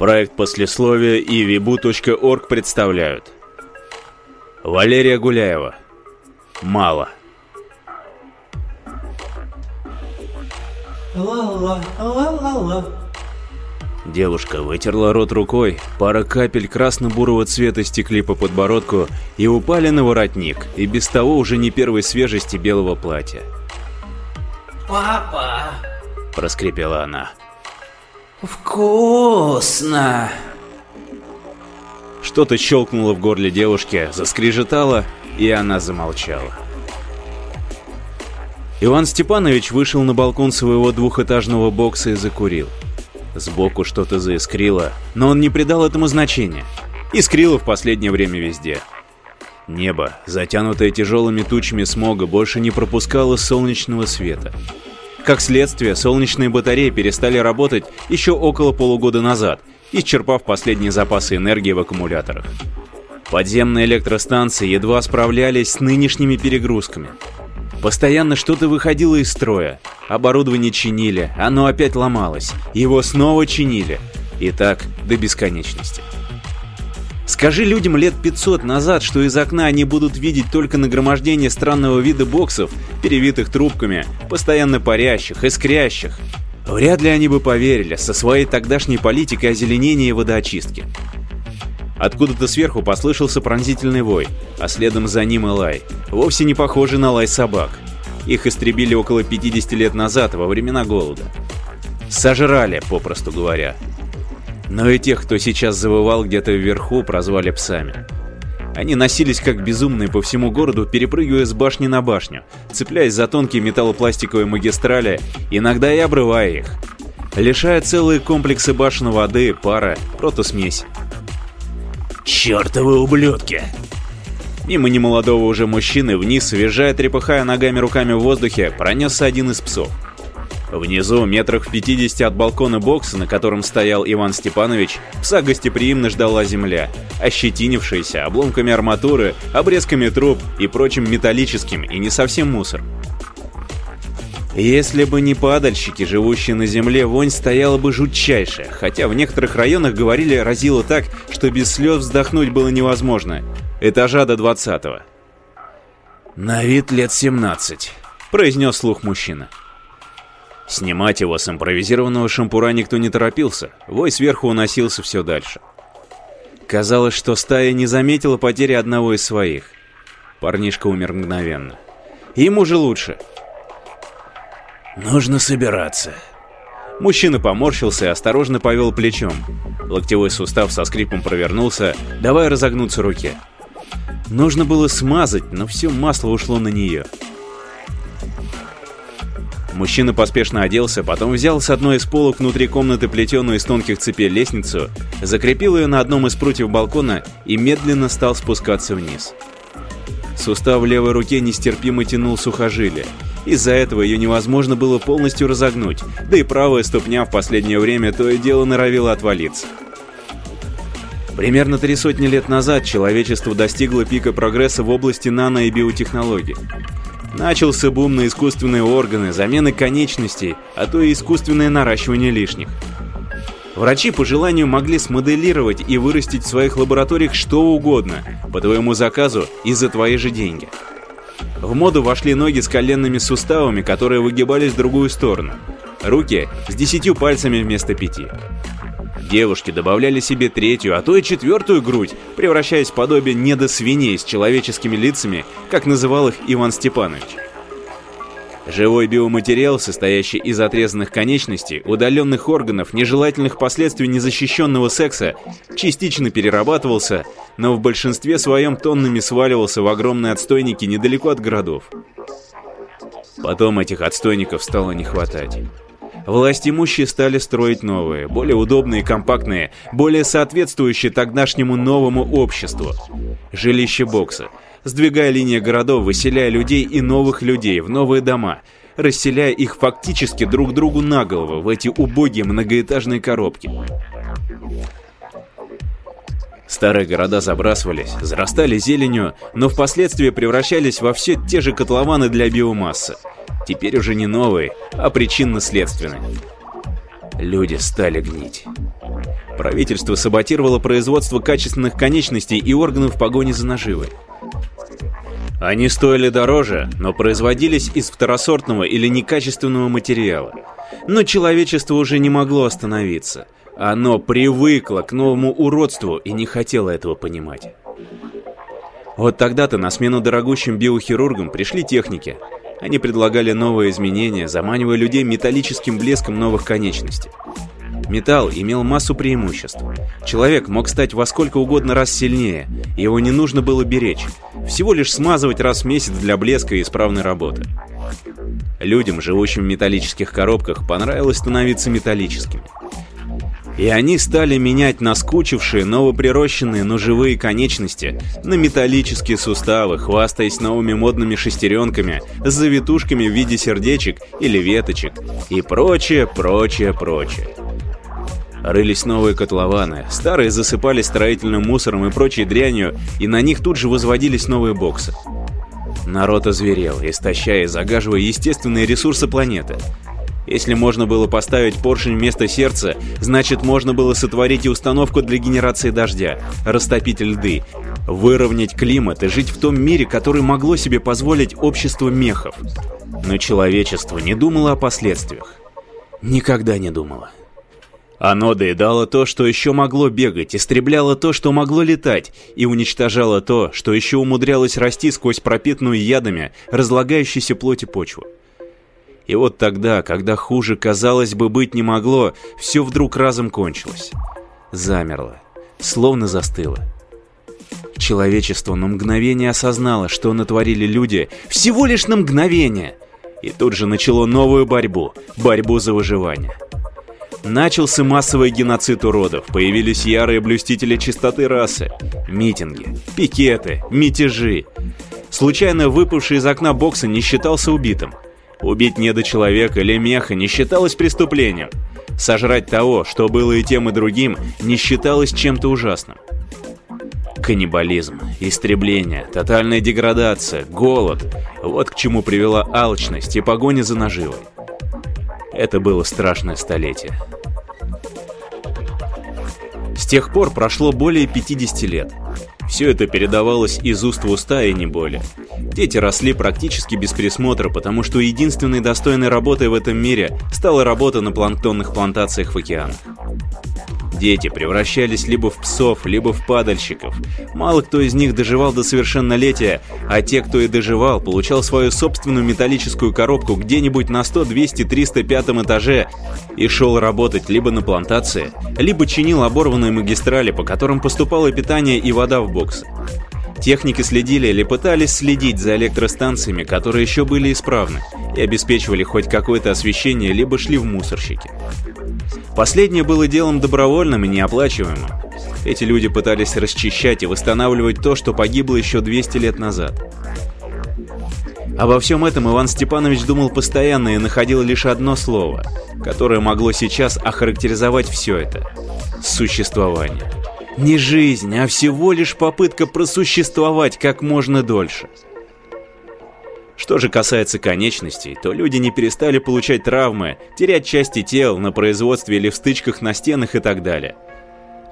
Проект послесловия и vibu.org представляют Валерия Гуляева Мало Ла-ла-ла-ла-ла. Девушка вытерла рот рукой, пара капель красно-бурого цвета стекли по подбородку и упали на воротник, и без того уже не первой свежести белого платья. Папа, Проскрипела она. Вкусно. Что-то щелкнуло в горле девушки, заскрежетало, и она замолчала. Иван Степанович вышел на балкон своего двухэтажного бокса и закурил. Сбоку что-то заискрило, но он не придал этому значения. Искрило в последнее время везде. Небо, затянутое тяжелыми тучами смога, больше не пропускало солнечного света. Как следствие, солнечные батареи перестали работать еще около полугода назад, исчерпав последние запасы энергии в аккумуляторах. Подземные электростанции едва справлялись с нынешними перегрузками. Постоянно что-то выходило из строя. Оборудование чинили, оно опять ломалось. Его снова чинили. И так до бесконечности. Скажи людям лет 500 назад, что из окна они будут видеть только нагромождение странного вида боксов, перевитых трубками, постоянно парящих, искрящих. Вряд ли они бы поверили со своей тогдашней политикой озеленения и водоочистки. Откуда-то сверху послышался пронзительный вой, а следом за ним и лай, вовсе не похожий на лай собак. Их истребили около 50 лет назад, во времена голода. Сожрали, попросту говоря. Но и тех, кто сейчас завывал где-то вверху, прозвали псами. Они носились как безумные по всему городу, перепрыгивая с башни на башню, цепляясь за тонкие металлопластиковые магистрали, иногда и обрывая их. Лишая целые комплексы башен воды, пара, протосмесь. «Чёртовы ублюдки!» Мимо немолодого уже мужчины вниз, визжая, трепыхая ногами руками в воздухе, пронесся один из псов. Внизу, метрах в 50 от балкона бокса, на котором стоял Иван Степанович, пса гостеприимно ждала земля, ощетинившаяся обломками арматуры, обрезками труб и прочим металлическим и не совсем мусор. Если бы не падальщики, живущие на земле, вонь стояла бы жутчайшая, хотя в некоторых районах говорили разило так, что без слез вздохнуть было невозможно. Этажа до 20-го. «На вид лет 17», — произнес слух мужчина. Снимать его с импровизированного шампура никто не торопился, вой сверху уносился все дальше. Казалось, что стая не заметила потери одного из своих. Парнишка умер мгновенно. Ему же лучше. «Нужно собираться». Мужчина поморщился и осторожно повел плечом. Локтевой сустав со скрипом провернулся, давая разогнуться руке. Нужно было смазать, но все масло ушло на нее. Мужчина поспешно оделся, потом взял с одной из полок внутри комнаты плетеную из тонких цепей лестницу, закрепил ее на одном из прутьев балкона и медленно стал спускаться вниз. Сустав левой руке нестерпимо тянул сухожилие. Из-за этого ее невозможно было полностью разогнуть, да и правая ступня в последнее время то и дело норовила отвалиться. Примерно три сотни лет назад человечество достигло пика прогресса в области нано- и биотехнологий. Начался бум на искусственные органы, замены конечностей, а то и искусственное наращивание лишних. Врачи по желанию могли смоделировать и вырастить в своих лабораториях что угодно, по твоему заказу и за твои же деньги. В моду вошли ноги с коленными суставами, которые выгибались в другую сторону. Руки с десятью пальцами вместо пяти. Девушки добавляли себе третью, а то и четвертую грудь, превращаясь в подобие недосвиней с человеческими лицами, как называл их Иван Степанович. Живой биоматериал, состоящий из отрезанных конечностей, удаленных органов, нежелательных последствий незащищенного секса, частично перерабатывался, но в большинстве своем тоннами сваливался в огромные отстойники недалеко от городов. Потом этих отстойников стало не хватать. Власть имущие стали строить новые, более удобные и компактные, более соответствующие тогдашнему новому обществу. Жилище бокса. Сдвигая линии городов, выселяя людей и новых людей в новые дома, расселяя их фактически друг другу на голову в эти убогие многоэтажные коробки. Старые города забрасывались, зарастали зеленью, но впоследствии превращались во все те же котлованы для биомассы. Теперь уже не новые, а причинно-следственные. Люди стали гнить. Правительство саботировало производство качественных конечностей и органов в погоне за наживой. Они стоили дороже, но производились из второсортного или некачественного материала. Но человечество уже не могло остановиться. Оно привыкло к новому уродству и не хотело этого понимать. Вот тогда-то на смену дорогущим биохирургам пришли техники. Они предлагали новые изменения, заманивая людей металлическим блеском новых конечностей. Металл имел массу преимуществ. Человек мог стать во сколько угодно раз сильнее, его не нужно было беречь. Всего лишь смазывать раз в месяц для блеска и исправной работы. Людям, живущим в металлических коробках, понравилось становиться металлическими. И они стали менять наскучившие, новоприрощенные, но живые конечности на металлические суставы, хвастаясь новыми модными шестеренками с завитушками в виде сердечек или веточек и прочее, прочее, прочее. Рылись новые котлованы, старые засыпали строительным мусором и прочей дрянью, и на них тут же возводились новые боксы. Народ озверел, истощая и загаживая естественные ресурсы планеты. Если можно было поставить поршень вместо сердца, значит можно было сотворить и установку для генерации дождя, растопить льды, выровнять климат и жить в том мире, который могло себе позволить общество мехов. Но человечество не думало о последствиях. Никогда не думало. Оно доедало то, что еще могло бегать, истребляло то, что могло летать, и уничтожало то, что еще умудрялось расти сквозь пропитанную ядами разлагающейся плоти почву. И вот тогда, когда хуже, казалось бы, быть не могло, все вдруг разом кончилось. Замерло, словно застыло. Человечество на мгновение осознало, что натворили люди, всего лишь на мгновение, и тут же начало новую борьбу, борьбу за выживание. Начался массовый геноцид уродов, появились ярые блюстители чистоты расы, митинги, пикеты, мятежи. Случайно выпавший из окна бокса не считался убитым. Убить недочеловека или меха не считалось преступлением. Сожрать того, что было и тем, и другим, не считалось чем-то ужасным. Каннибализм, истребление, тотальная деградация, голод – вот к чему привела алчность и погоня за наживой. Это было страшное столетие. С тех пор прошло более 50 лет. Все это передавалось из уст в уста и не более. Дети росли практически без присмотра, потому что единственной достойной работой в этом мире стала работа на планктонных плантациях в океанах. Дети превращались либо в псов, либо в падальщиков. Мало кто из них доживал до совершеннолетия, а те, кто и доживал, получал свою собственную металлическую коробку где-нибудь на 100, 200, 305 этаже и шел работать либо на плантации, либо чинил оборванные магистрали, по которым поступало питание и вода в боксы. Техники следили или пытались следить за электростанциями, которые еще были исправны, и обеспечивали хоть какое-то освещение, либо шли в мусорщики. Последнее было делом добровольным и неоплачиваемым. Эти люди пытались расчищать и восстанавливать то, что погибло еще 200 лет назад. Обо всем этом Иван Степанович думал постоянно и находил лишь одно слово, которое могло сейчас охарактеризовать все это – существование. Не жизнь, а всего лишь попытка просуществовать как можно дольше. Что же касается конечностей, то люди не перестали получать травмы, терять части тел на производстве или в стычках на стенах и так далее.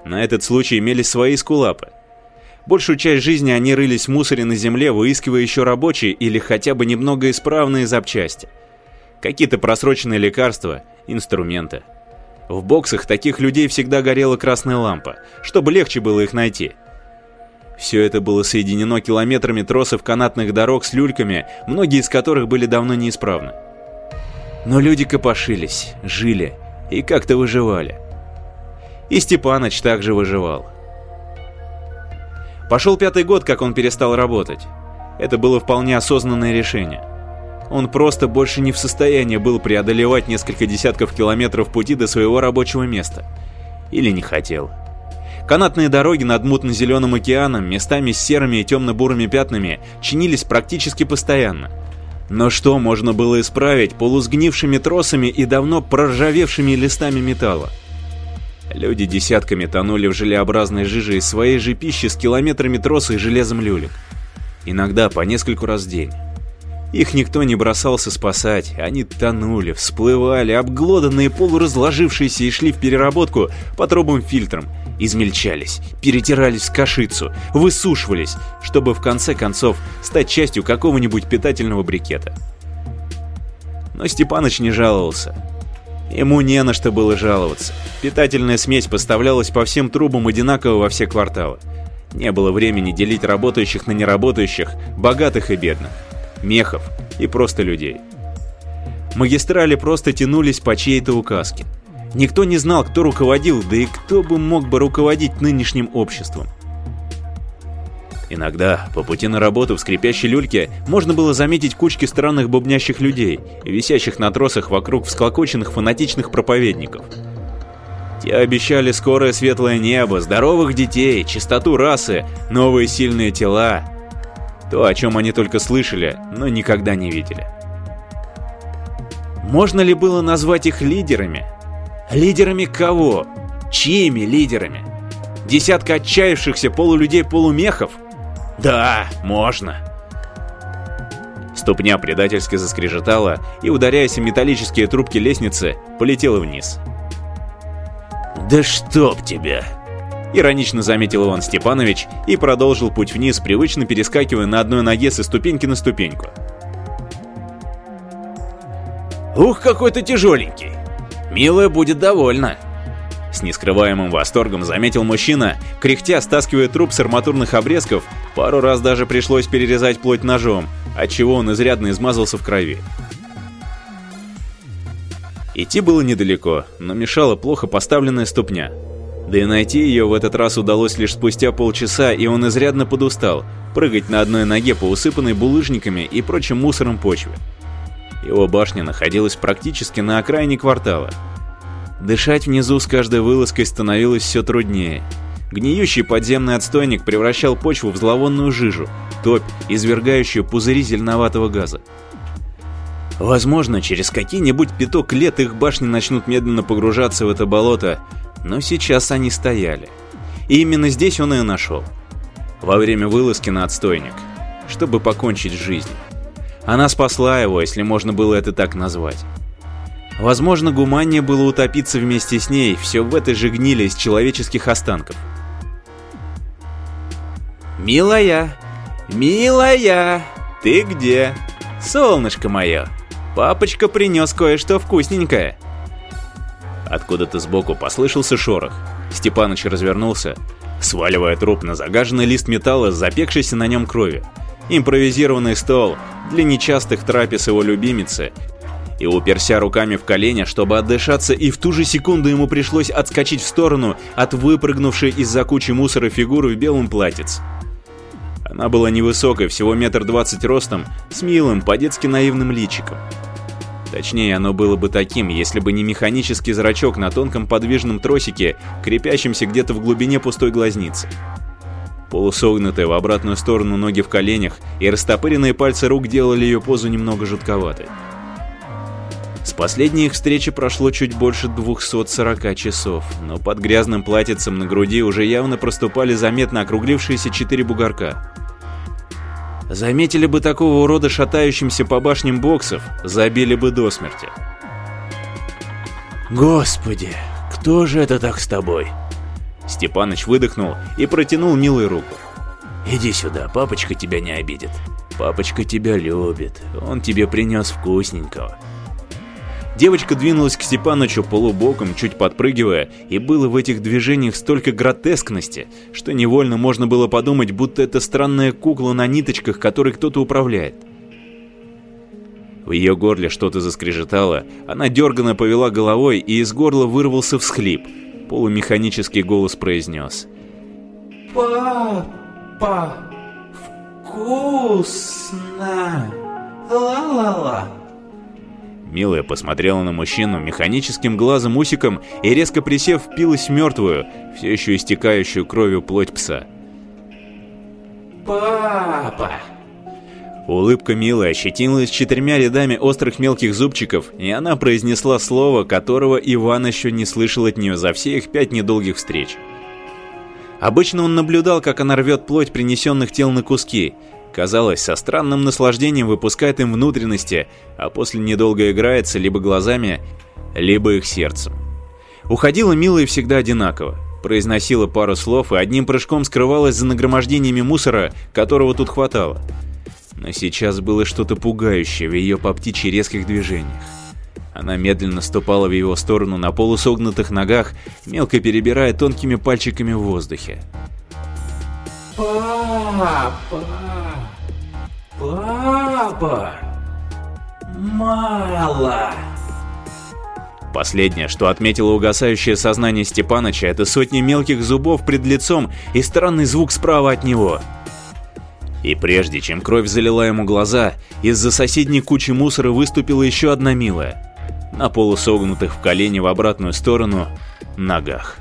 На этот случай имели свои скулапы. Большую часть жизни они рылись в мусоре на земле, выискивая еще рабочие или хотя бы немного исправные запчасти. Какие-то просроченные лекарства, инструменты. В боксах таких людей всегда горела красная лампа, чтобы легче было их найти. Все это было соединено километрами тросов канатных дорог с люльками, многие из которых были давно неисправны. Но люди копошились, жили и как-то выживали. И Степаныч также выживал. Пошел пятый год, как он перестал работать. Это было вполне осознанное решение. Он просто больше не в состоянии был преодолевать несколько десятков километров пути до своего рабочего места. Или не хотел. Канатные дороги над мутно-зеленым океаном, местами с серыми и темно-бурыми пятнами, чинились практически постоянно. Но что можно было исправить полусгнившими тросами и давно проржавевшими листами металла? Люди десятками тонули в желеобразной жиже из своей же пищи с километрами троса и железом люлек. Иногда по нескольку раз в день. Их никто не бросался спасать, они тонули, всплывали, обглоданные, полуразложившиеся и шли в переработку по трубам фильтрам, измельчались, перетирались в кашицу, высушивались, чтобы в конце концов стать частью какого-нибудь питательного брикета. Но Степаныч не жаловался. Ему не на что было жаловаться. Питательная смесь поставлялась по всем трубам одинаково во все кварталы. Не было времени делить работающих на неработающих, богатых и бедных мехов и просто людей. Магистрали просто тянулись по чьей-то указке. Никто не знал, кто руководил, да и кто бы мог бы руководить нынешним обществом. Иногда по пути на работу в скрипящей люльке можно было заметить кучки странных бубнящих людей, висящих на тросах вокруг всклокоченных фанатичных проповедников. Те обещали скорое светлое небо, здоровых детей, чистоту расы, новые сильные тела, то, о чем они только слышали, но никогда не видели. Можно ли было назвать их лидерами? Лидерами кого? Чьими лидерами? Десятка отчаявшихся полулюдей-полумехов? Да, можно. Ступня предательски заскрежетала и, ударяясь в металлические трубки лестницы, полетела вниз. «Да чтоб тебя!» Иронично заметил Иван Степанович и продолжил путь вниз, привычно перескакивая на одной ноге со ступеньки на ступеньку. «Ух, какой ты тяжеленький! Милая будет довольна!» С нескрываемым восторгом заметил мужчина, кряхтя стаскивая труп с арматурных обрезков, пару раз даже пришлось перерезать плоть ножом, отчего он изрядно измазался в крови. Идти было недалеко, но мешала плохо поставленная ступня. Да и найти ее в этот раз удалось лишь спустя полчаса, и он изрядно подустал, прыгать на одной ноге по усыпанной булыжниками и прочим мусором почве. Его башня находилась практически на окраине квартала. Дышать внизу с каждой вылазкой становилось все труднее. Гниющий подземный отстойник превращал почву в зловонную жижу, топь, извергающую пузыри зеленоватого газа. Возможно, через какие-нибудь пяток лет их башни начнут медленно погружаться в это болото, но сейчас они стояли. И именно здесь он ее нашел. Во время вылазки на отстойник, чтобы покончить с жизнью. Она спасла его, если можно было это так назвать. Возможно, гуманнее было утопиться вместе с ней, все в этой же гнили из человеческих останков. «Милая! Милая! Ты где? Солнышко мое! Папочка принес кое-что вкусненькое!» Откуда-то сбоку послышался шорох. Степаныч развернулся, сваливая труп на загаженный лист металла с запекшейся на нем крови. Импровизированный стол для нечастых трапез его любимицы. И уперся руками в колени, чтобы отдышаться, и в ту же секунду ему пришлось отскочить в сторону от выпрыгнувшей из-за кучи мусора фигуры в белом платьице. Она была невысокой, всего метр двадцать ростом, с милым, по-детски наивным личиком. Точнее, оно было бы таким, если бы не механический зрачок на тонком подвижном тросике, крепящемся где-то в глубине пустой глазницы. Полусогнутые в обратную сторону ноги в коленях и растопыренные пальцы рук делали ее позу немного жутковатой. С последней их встречи прошло чуть больше 240 часов, но под грязным платьицем на груди уже явно проступали заметно округлившиеся четыре бугорка. Заметили бы такого урода шатающимся по башням боксов, забили бы до смерти. «Господи, кто же это так с тобой?» Степаныч выдохнул и протянул милую руку. «Иди сюда, папочка тебя не обидит. Папочка тебя любит, он тебе принес вкусненького». Девочка двинулась к Степанычу полубоком, чуть подпрыгивая, и было в этих движениях столько гротескности, что невольно можно было подумать, будто это странная кукла на ниточках, которой кто-то управляет. В ее горле что-то заскрежетало, она дерганно повела головой, и из горла вырвался всхлип. Полумеханический голос произнес. Папа, вкусно! Ла-ла-ла! Милая посмотрела на мужчину механическим глазом-усиком и, резко присев, впилась в мертвую, все еще истекающую кровью плоть пса. Папа! Улыбка Милы ощетинилась четырьмя рядами острых мелких зубчиков, и она произнесла слово, которого Иван еще не слышал от нее за все их пять недолгих встреч. Обычно он наблюдал, как она рвет плоть принесенных тел на куски, казалось, со странным наслаждением выпускает им внутренности, а после недолго играется либо глазами, либо их сердцем. Уходила милая всегда одинаково, произносила пару слов и одним прыжком скрывалась за нагромождениями мусора, которого тут хватало. Но сейчас было что-то пугающее в ее по птичьи резких движениях. Она медленно ступала в его сторону на полусогнутых ногах, мелко перебирая тонкими пальчиками в воздухе. Папа! Папа! Мало! Последнее, что отметило угасающее сознание Степаныча, это сотни мелких зубов пред лицом и странный звук справа от него. И прежде чем кровь залила ему глаза, из-за соседней кучи мусора выступила еще одна милая. На полусогнутых в колени в обратную сторону ногах.